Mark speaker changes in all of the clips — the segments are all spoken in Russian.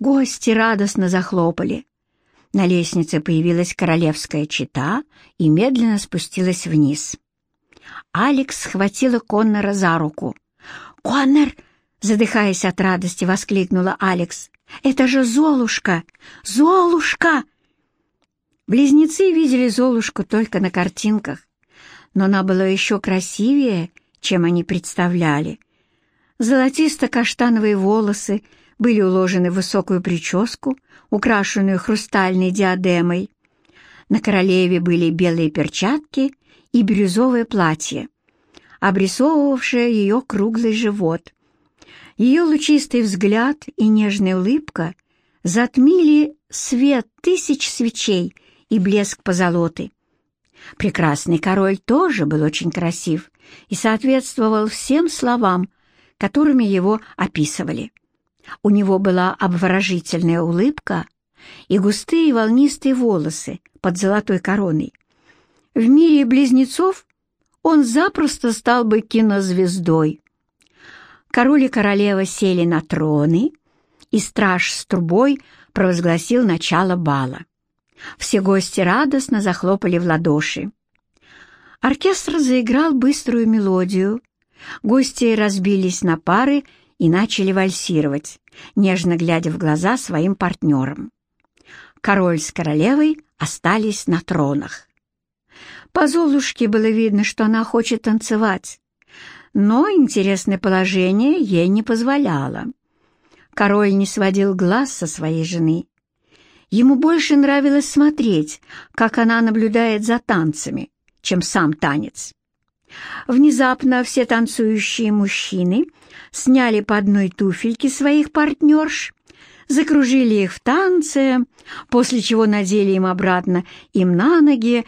Speaker 1: Гости радостно захлопали. На лестнице появилась королевская чита и медленно спустилась вниз. Алекс схватила Коннора за руку. «Коннор!» — задыхаясь от радости, воскликнула Алекс. «Это же Золушка! Золушка!» Близнецы видели Золушку только на картинках, но она была еще красивее, чем они представляли. Золотисто-каштановые волосы были уложены в высокую прическу, украшенную хрустальной диадемой. На королеве были белые перчатки и бирюзовое платье, обрисовывавшее ее круглый живот. Ее лучистый взгляд и нежная улыбка затмили свет тысяч свечей и блеск позолоты. Прекрасный король тоже был очень красив и соответствовал всем словам, которыми его описывали. У него была обворожительная улыбка и густые волнистые волосы под золотой короной. В мире близнецов он запросто стал бы кинозвездой. Король и королева сели на троны, и страж с трубой провозгласил начало бала. Все гости радостно захлопали в ладоши. Оркестр заиграл быструю мелодию. Гости разбились на пары и начали вальсировать, нежно глядя в глаза своим партнерам. Король с королевой остались на тронах. По Золушке было видно, что она хочет танцевать, но интересное положение ей не позволяло. Король не сводил глаз со своей жены. Ему больше нравилось смотреть, как она наблюдает за танцами, чем сам танец. Внезапно все танцующие мужчины сняли по одной туфельке своих партнерш, закружили их в танце, после чего надели им обратно им на ноги,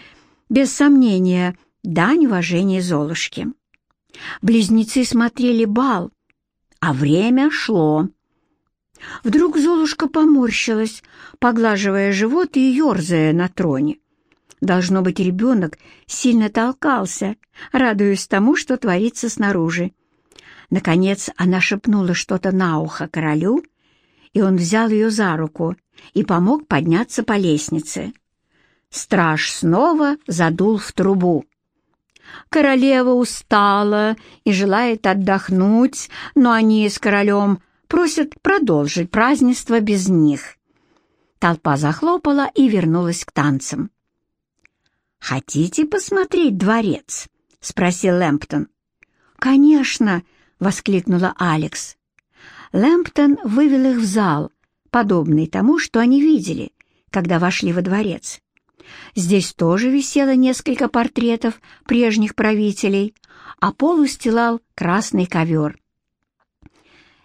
Speaker 1: без сомнения, дань уважения Золушке. Близнецы смотрели бал, а время шло. Вдруг Золушка поморщилась, поглаживая живот и ерзая на троне. Должно быть, ребенок сильно толкался, радуясь тому, что творится снаружи. Наконец она шепнула что-то на ухо королю, и он взял ее за руку и помог подняться по лестнице. Страж снова задул в трубу. Королева устала и желает отдохнуть, но они с королем просят продолжить празднество без них. Толпа захлопала и вернулась к танцам. «Хотите посмотреть дворец?» — спросил Лэмптон. «Конечно!» — воскликнула Алекс. Лэмптон вывел их в зал, подобный тому, что они видели, когда вошли во дворец. Здесь тоже висело несколько портретов прежних правителей, а пол устилал красный ковер.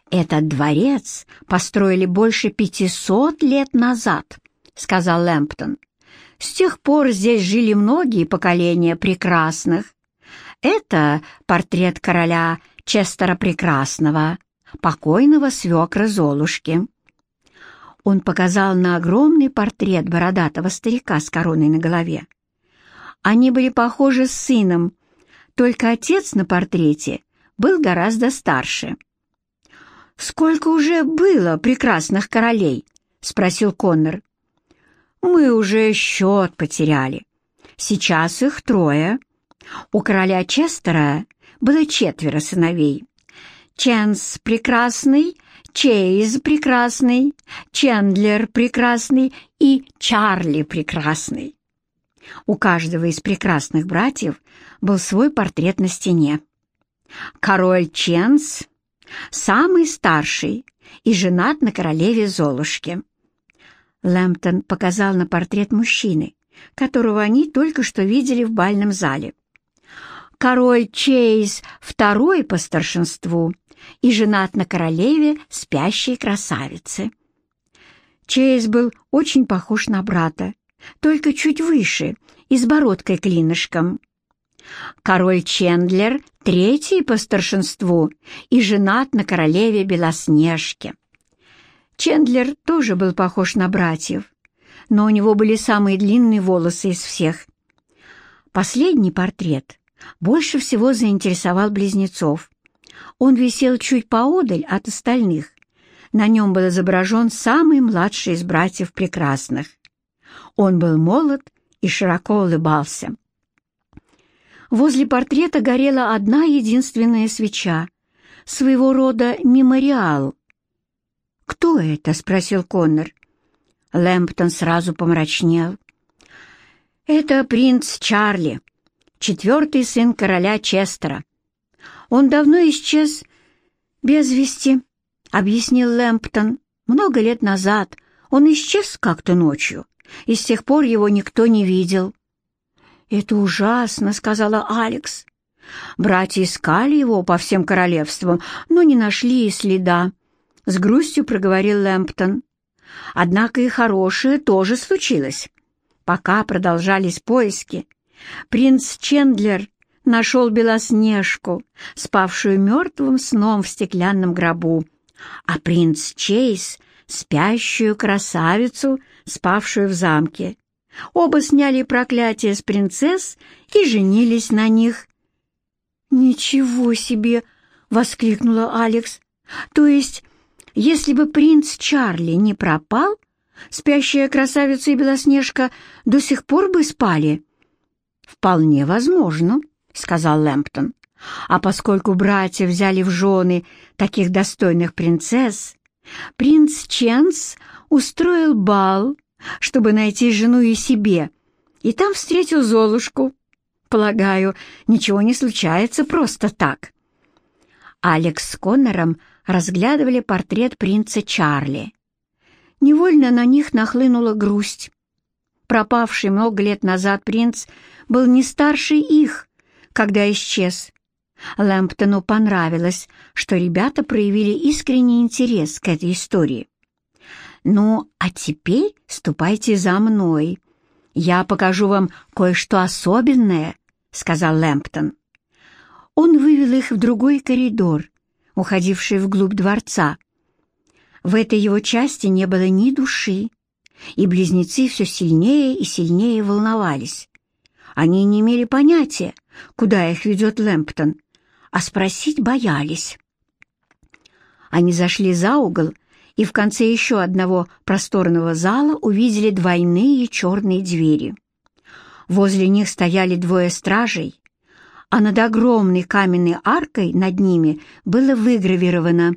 Speaker 1: «Этот дворец построили больше пятисот лет назад», — сказал Лэмптон. «С тех пор здесь жили многие поколения прекрасных. Это портрет короля Честера Прекрасного, покойного свекра Золушки». Он показал на огромный портрет бородатого старика с короной на голове. Они были похожи с сыном, только отец на портрете был гораздо старше. «Сколько уже было прекрасных королей?» — спросил Коннор. «Мы уже счет потеряли. Сейчас их трое. У короля Честера было четверо сыновей. Ченс прекрасный, Чейз прекрасный, Чендлер прекрасный и Чарли прекрасный. У каждого из прекрасных братьев был свой портрет на стене. Король Ченс самый старший и женат на королеве Золушке. Лэмптон показал на портрет мужчины, которого они только что видели в бальном зале. Король Чейз второй по старшинству и женат на королеве спящей красавицы. Чейз был очень похож на брата, только чуть выше и с бородкой-клинышком. Король Чендлер третий по старшинству и женат на королеве Белоснежке. Чендлер тоже был похож на братьев, но у него были самые длинные волосы из всех. Последний портрет больше всего заинтересовал близнецов. Он висел чуть поодаль от остальных, На нем был изображен самый младший из братьев прекрасных. Он был молод и широко улыбался. Возле портрета горела одна единственная свеча, своего рода мемориал. «Кто это?» — спросил Коннор. Лэмптон сразу помрачнел. «Это принц Чарли, четвертый сын короля Честера. Он давно исчез без вести», — объяснил Лэмптон. «Много лет назад он исчез как-то ночью, и с тех пор его никто не видел». «Это ужасно», — сказала Алекс. Братья искали его по всем королевствам, но не нашли и следа. С грустью проговорил Лэмптон. Однако и хорошее тоже случилось. Пока продолжались поиски, принц Чендлер нашел Белоснежку, спавшую мертвым сном в стеклянном гробу, а принц Чейз — спящую красавицу, спавшую в замке. Оба сняли проклятие с принцесс и женились на них. «Ничего себе!» — воскликнула Алекс. «То есть, если бы принц Чарли не пропал, спящая красавица и Белоснежка до сих пор бы спали?» «Вполне возможно», — сказал Лэмптон. «А поскольку братья взяли в жены таких достойных принцесс, принц Ченс устроил бал, чтобы найти жену и себе, и там встретил Золушку. Полагаю, ничего не случается просто так. Алекс с Коннором разглядывали портрет принца Чарли. Невольно на них нахлынула грусть. Пропавший много лет назад принц был не старше их, когда исчез. Лэмптону понравилось, что ребята проявили искренний интерес к этой истории. «Ну, а теперь ступайте за мной. Я покажу вам кое-что особенное», — сказал Лэмптон. Он вывел их в другой коридор, уходивший вглубь дворца. В этой его части не было ни души, и близнецы все сильнее и сильнее волновались. Они не имели понятия, куда их ведет Лэмптон, а спросить боялись. Они зашли за угол и в конце еще одного просторного зала увидели двойные черные двери. Возле них стояли двое стражей, а над огромной каменной аркой над ними было выгравировано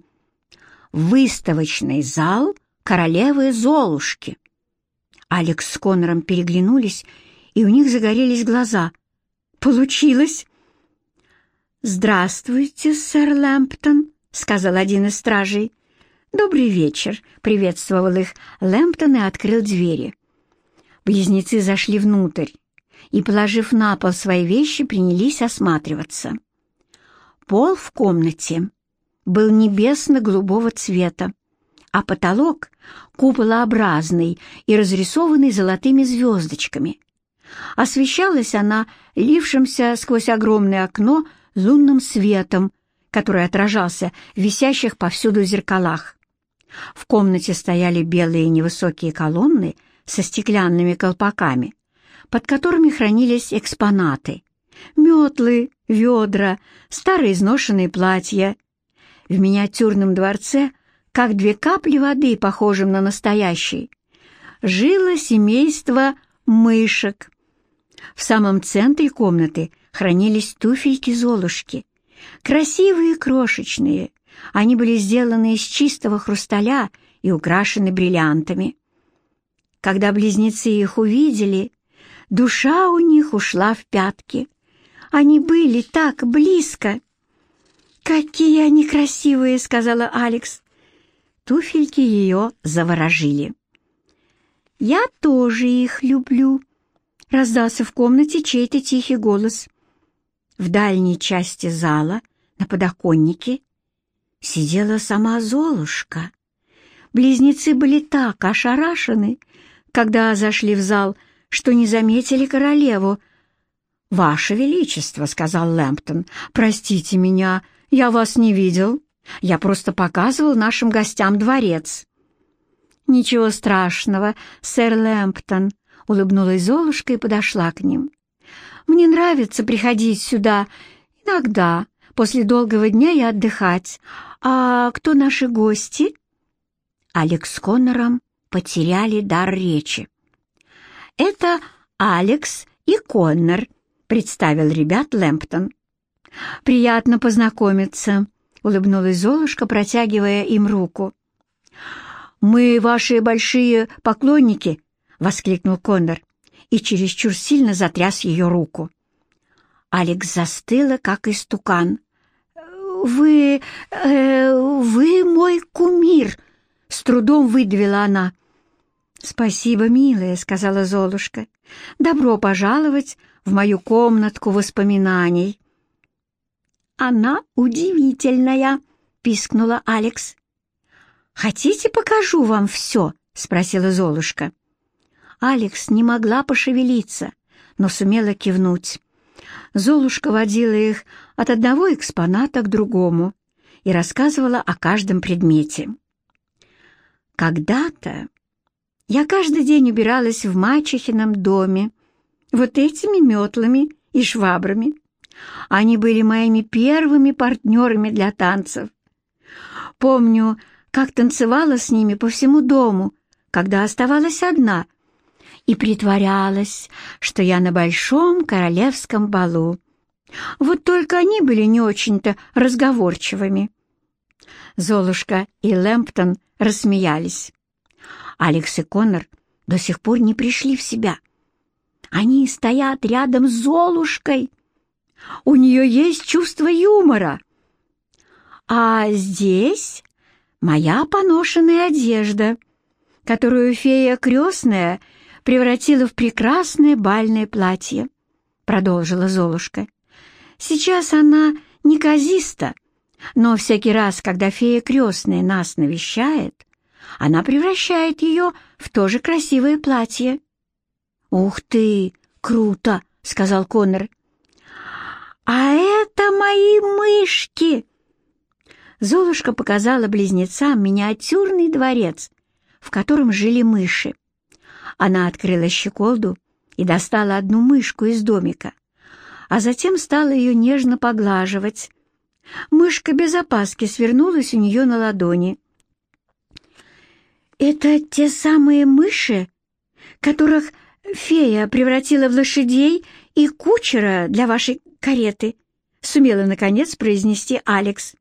Speaker 1: «Выставочный зал королевы Золушки». Алекс с Коннором переглянулись, и у них загорелись глаза. «Получилось!» «Здравствуйте, сэр Лэмптон», — сказал один из стражей. «Добрый вечер», — приветствовал их Лэмптон и открыл двери. Близнецы зашли внутрь и, положив на пол свои вещи, принялись осматриваться. Пол в комнате был небесно-голубого цвета, а потолок — куполообразный и разрисованный золотыми звездочками. Освещалась она лившимся сквозь огромное окно лунным светом, который отражался в висящих повсюду зеркалах. В комнате стояли белые невысокие колонны со стеклянными колпаками, под которыми хранились экспонаты. Метлы, ведра, старые изношенные платья. В миниатюрном дворце, как две капли воды, похожим на настоящий, жило семейство мышек. В самом центре комнаты хранились туфельки Золушки. Красивые и крошечные. Они были сделаны из чистого хрусталя и украшены бриллиантами. Когда близнецы их увидели, Душа у них ушла в пятки. Они были так близко. «Какие они красивые!» — сказала Алекс. Туфельки ее заворожили. «Я тоже их люблю», — раздался в комнате чей-то тихий голос. В дальней части зала, на подоконнике, сидела сама Золушка. Близнецы были так ошарашены, когда зашли в зал, что не заметили королеву. «Ваше Величество», — сказал Лэмптон, — «простите меня, я вас не видел. Я просто показывал нашим гостям дворец». «Ничего страшного, сэр Лэмптон», — улыбнулась Золушка и подошла к ним. «Мне нравится приходить сюда иногда, после долгого дня и отдыхать. А кто наши гости?» Алекс с Коннором потеряли дар речи. «Это Алекс и Коннор», — представил ребят Лэмптон. «Приятно познакомиться», — улыбнулась Золушка, протягивая им руку. «Мы ваши большие поклонники», — воскликнул Коннор и чересчур сильно затряс ее руку. Алекс застыла, как истукан. «Вы... Э, вы мой кумир!» — с трудом выдавила она. «Спасибо, милая», — сказала Золушка. «Добро пожаловать в мою комнатку воспоминаний». «Она удивительная», — пискнула Алекс. «Хотите, покажу вам все?» — спросила Золушка. Алекс не могла пошевелиться, но сумела кивнуть. Золушка водила их от одного экспоната к другому и рассказывала о каждом предмете. Когда-то я каждый день убиралась в мачехином доме вот этими метлами и швабрами. Они были моими первыми партнерами для танцев. Помню, как танцевала с ними по всему дому, когда оставалась одна, и притворялась, что я на большом королевском балу. Вот только они были не очень-то разговорчивыми. Золушка и Лэмптон рассмеялись. Алекс и Коннор до сих пор не пришли в себя. Они стоят рядом с Золушкой. У нее есть чувство юмора. А здесь моя поношенная одежда, которую фея крестная превратила в прекрасное бальное платье, продолжила Золушка. Сейчас она неказиста, но всякий раз, когда фея крестная нас навещает, она превращает ее в то же красивое платье. «Ух ты, круто!» — сказал Коннор. «А это мои мышки!» Золушка показала близнецам миниатюрный дворец, в котором жили мыши. Она открыла щеколду и достала одну мышку из домика, а затем стала ее нежно поглаживать. Мышка без опаски свернулась у нее на ладони. «Это те самые мыши, которых фея превратила в лошадей и кучера для вашей кареты», — сумела, наконец, произнести Алекс.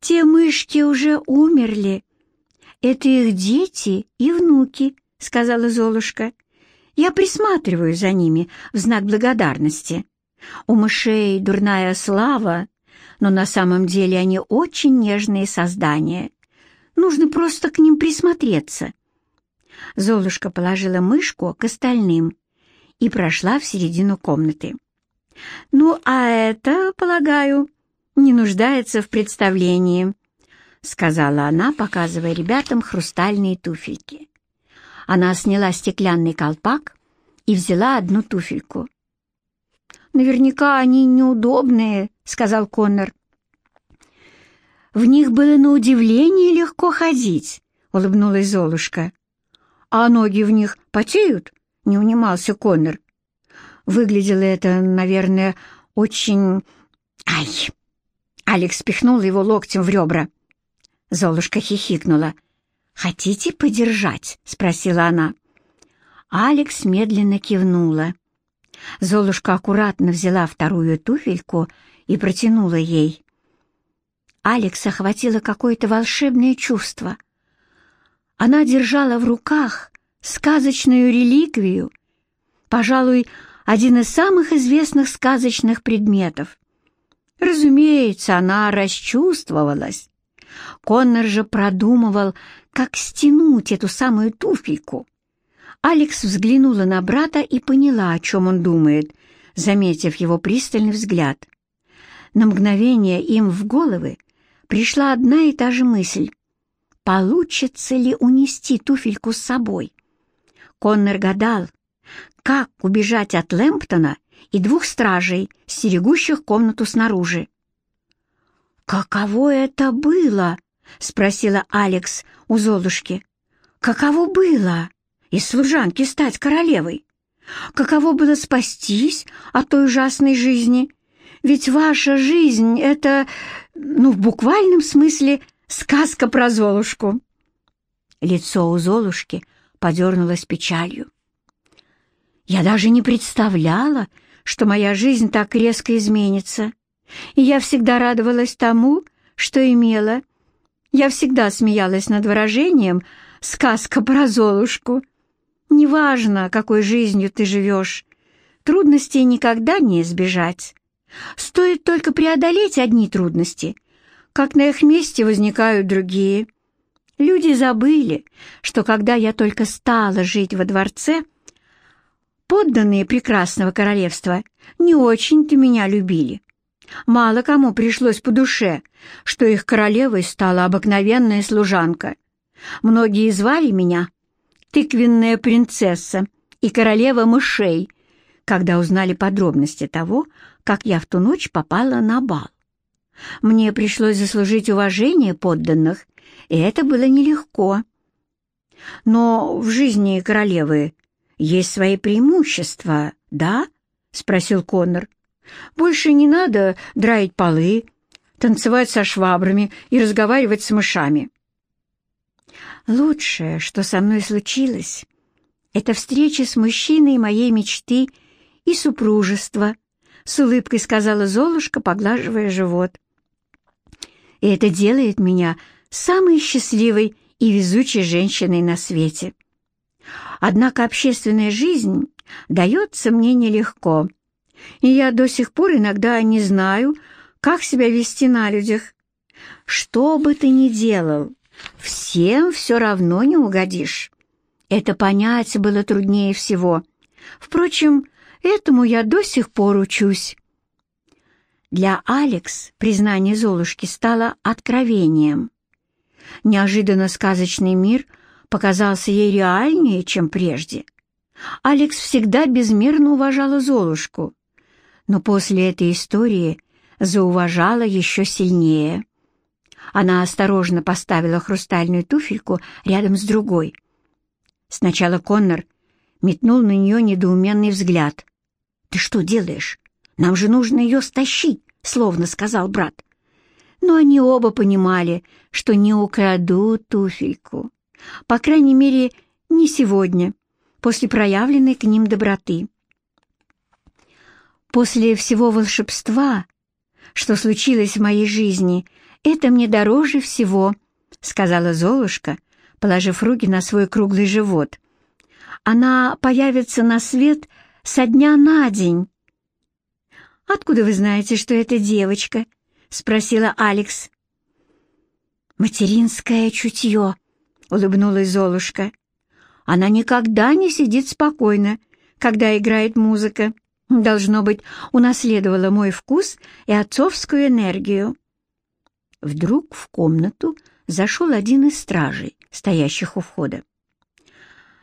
Speaker 1: «Те мышки уже умерли. Это их дети и внуки», — сказала Золушка. «Я присматриваю за ними в знак благодарности. У мышей дурная слава, но на самом деле они очень нежные создания. Нужно просто к ним присмотреться». Золушка положила мышку к остальным и прошла в середину комнаты. «Ну, а это, полагаю, не нуждается в представлении», — сказала она, показывая ребятам хрустальные туфельки. Она сняла стеклянный колпак и взяла одну туфельку. «Наверняка они неудобные», — сказал Коннор. «В них было на удивление легко ходить», — улыбнулась Золушка. «А ноги в них потеют?» — не унимался Коннор. Выглядело это, наверное, очень... Ай! Алекс пихнул его локтем в ребра. Золушка хихикнула. «Хотите подержать?» — спросила она. Алекс медленно кивнула. Золушка аккуратно взяла вторую туфельку и протянула ей. Алекс охватило какое-то волшебное чувство. Она держала в руках сказочную реликвию, пожалуй, один из самых известных сказочных предметов. Разумеется, она расчувствовалась. Коннор же продумывал, как стянуть эту самую туфельку. Алекс взглянула на брата и поняла, о чем он думает, заметив его пристальный взгляд. На мгновение им в головы пришла одна и та же мысль. Получится ли унести туфельку с собой? Коннор гадал, как убежать от Лэмптона и двух стражей, стерегущих комнату снаружи. «Каково это было?» — спросила Алекс у Золушки. «Каково было из служанки стать королевой? Каково было спастись от той ужасной жизни? Ведь ваша жизнь — это, ну, в буквальном смысле, сказка про Золушку». Лицо у Золушки подернулось печалью. «Я даже не представляла, что моя жизнь так резко изменится, и я всегда радовалась тому, что имела. Я всегда смеялась над выражением «сказка про Золушку». Неважно, какой жизнью ты живешь, трудностей никогда не избежать. Стоит только преодолеть одни трудности, как на их месте возникают другие. Люди забыли, что когда я только стала жить во дворце, подданные прекрасного королевства не очень-то меня любили. Мало кому пришлось по душе, что их королевой стала обыкновенная служанка. Многие звали меня тыквенная принцесса и королева мышей, когда узнали подробности того, как я в ту ночь попала на бал. Мне пришлось заслужить уважение подданных, и это было нелегко. Но в жизни королевы есть свои преимущества, да? — спросил Коннор. «Больше не надо драить полы, танцевать со швабрами и разговаривать с мышами. Лучшее, что со мной случилось, это встреча с мужчиной моей мечты и супружество, с улыбкой сказала Золушка, поглаживая живот. И это делает меня самой счастливой и везучей женщиной на свете. Однако общественная жизнь дается мне нелегко, и я до сих пор иногда не знаю, как себя вести на людях. Что бы ты ни делал, Всем все равно не угодишь. Это понять было труднее всего. Впрочем, этому я до сих пор учусь. Для Алекс признание Золушки стало откровением. Неожиданно сказочный мир показался ей реальнее, чем прежде. Алекс всегда безмерно уважала Золушку, но после этой истории зауважала еще сильнее. Она осторожно поставила хрустальную туфельку рядом с другой. Сначала Коннор метнул на нее недоуменный взгляд. «Ты что делаешь? Нам же нужно ее стащить», — словно сказал брат. Но они оба понимали, что не украдут туфельку. По крайней мере, не сегодня, после проявленной к ним доброты. После всего волшебства, что случилось в моей жизни, «Это мне дороже всего», — сказала Золушка, положив руки на свой круглый живот. «Она появится на свет со дня на день». «Откуда вы знаете, что это девочка?» — спросила Алекс. «Материнское чутье», — улыбнулась Золушка. «Она никогда не сидит спокойно, когда играет музыка. Должно быть, унаследовала мой вкус и отцовскую энергию». Вдруг в комнату зашел один из стражей, стоящих у входа.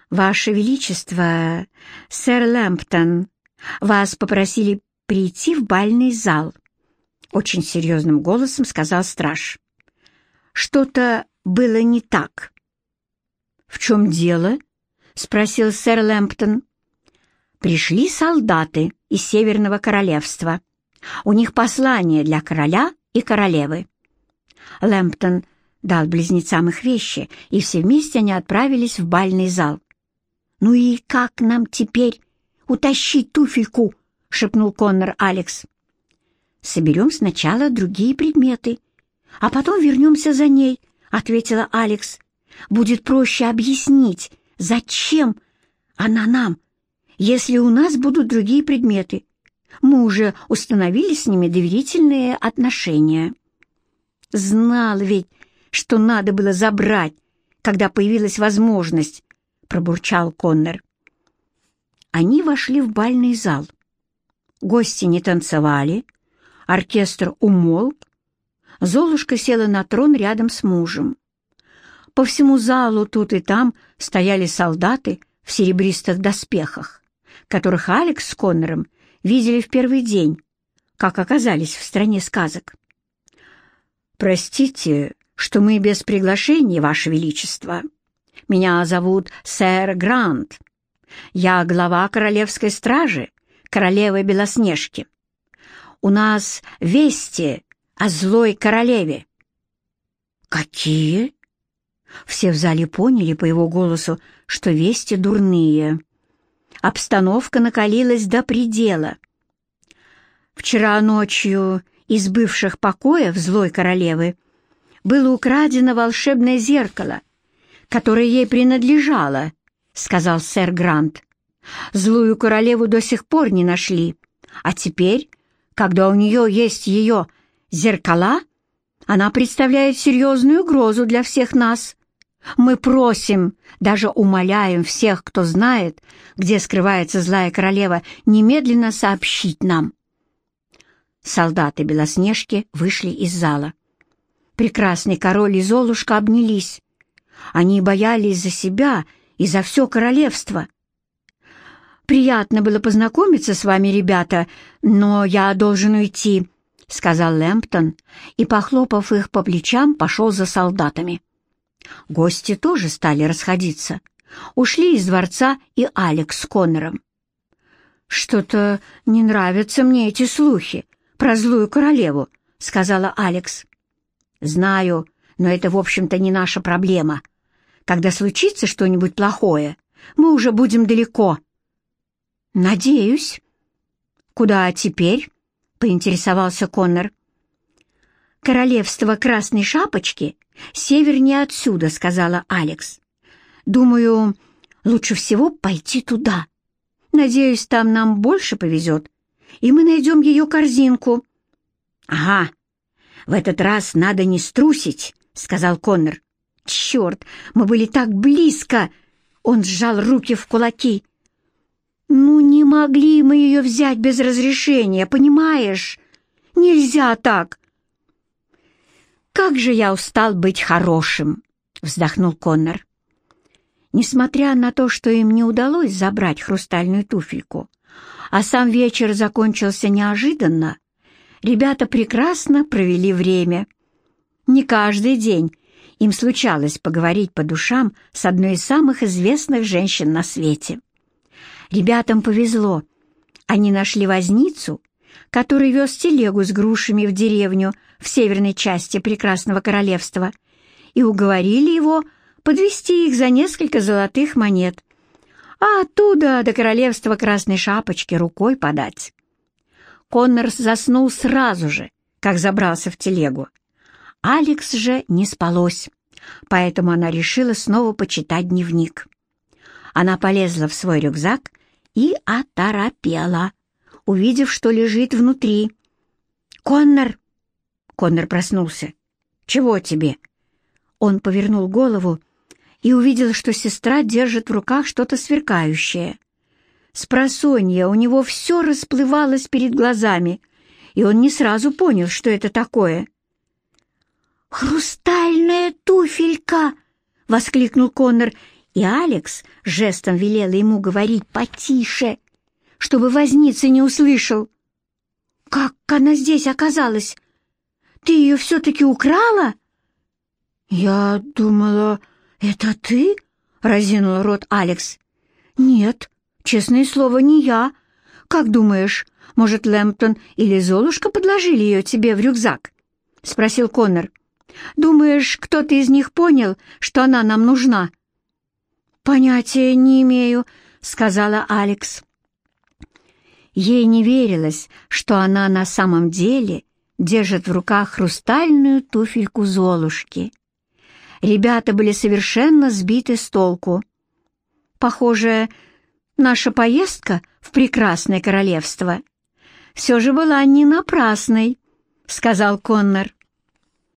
Speaker 1: «Ваше Величество, сэр Лэмптон, вас попросили прийти в бальный зал», — очень серьезным голосом сказал страж. «Что-то было не так». «В чем дело?» — спросил сэр Лэмптон. «Пришли солдаты из Северного Королевства. У них послание для короля и королевы. Лэмптон дал близнецам их вещи, и все вместе они отправились в бальный зал. «Ну и как нам теперь утащить туфельку?» — шепнул Коннор Алекс. «Соберем сначала другие предметы, а потом вернемся за ней», — ответила Алекс. «Будет проще объяснить, зачем она нам, если у нас будут другие предметы. Мы уже установили с ними доверительные отношения». Знал ведь, что надо было забрать, когда появилась возможность, пробурчал Коннор. Они вошли в бальный зал. Гости не танцевали, оркестр умолк, Золушка села на трон рядом с мужем. По всему залу тут и там стояли солдаты в серебристых доспехах, которых Алекс с Коннором видели в первый день, как оказались в стране сказок. «Простите, что мы без приглашения, Ваше Величество. Меня зовут сэр Грант. Я глава королевской стражи, королевы Белоснежки. У нас вести о злой королеве». «Какие?» Все в зале поняли по его голосу, что вести дурные. Обстановка накалилась до предела. Вчера ночью из бывших покоев злой королевы было украдено волшебное зеркало, которое ей принадлежало, — сказал сэр Грант. Злую королеву до сих пор не нашли, а теперь, когда у нее есть ее зеркала, она представляет серьезную угрозу для всех нас. Мы просим, даже умоляем всех, кто знает, где скрывается злая королева, немедленно сообщить нам. Солдаты Белоснежки вышли из зала. Прекрасный король и Золушка обнялись. Они боялись за себя и за все королевство. «Приятно было познакомиться с вами, ребята, но я должен уйти», — сказал Лэмптон и, похлопав их по плечам, пошел за солдатами. Гости тоже стали расходиться. Ушли из дворца и Алекс с Коннором. «Что-то не нравятся мне эти слухи про злую королеву», — сказала Алекс. «Знаю, но это, в общем-то, не наша проблема. Когда случится что-нибудь плохое, мы уже будем далеко». «Надеюсь». «Куда теперь?» — поинтересовался Коннор. «Королевство Красной Шапочки севернее отсюда», — сказала Алекс. «Думаю, лучше всего пойти туда. Надеюсь, там нам больше повезет, и мы найдем ее корзинку». «Ага, в этот раз надо не струсить», — сказал Коннор. «Черт, мы были так близко!» Он сжал руки в кулаки. «Ну, не могли мы ее взять без разрешения, понимаешь? Нельзя так!» «Как же я устал быть хорошим!» — вздохнул Коннор. Несмотря на то, что им не удалось забрать хрустальную туфельку, а сам вечер закончился неожиданно, ребята прекрасно провели время. Не каждый день им случалось поговорить по душам с одной из самых известных женщин на свете. Ребятам повезло. Они нашли возницу, который вез телегу с грушами в деревню в северной части прекрасного королевства, и уговорили его подвести их за несколько золотых монет, а оттуда до королевства Красной Шапочки рукой подать. Коннор заснул сразу же, как забрался в телегу. Алекс же не спалось, поэтому она решила снова почитать дневник. Она полезла в свой рюкзак и оторопела, увидев, что лежит внутри. «Коннор!» Коннор проснулся. «Чего тебе?» Он повернул голову и увидел, что сестра держит в руках что-то сверкающее. С просонья у него все расплывалось перед глазами, и он не сразу понял, что это такое. «Хрустальная туфелька!» — воскликнул Коннор и Алекс жестом велела ему говорить потише, чтобы возница не услышал. «Как она здесь оказалась? Ты ее все-таки украла?» «Я думала, это ты?» — разинул рот Алекс. «Нет, честное слово, не я. Как думаешь, может, Лэмптон или Золушка подложили ее тебе в рюкзак?» — спросил Коннор. «Думаешь, кто-то из них понял, что она нам нужна?» «Понятия не имею», — сказала Алекс. Ей не верилось, что она на самом деле держит в руках хрустальную туфельку Золушки. Ребята были совершенно сбиты с толку. Похоже, наша поездка в прекрасное королевство все же была не напрасной, — сказал Коннор.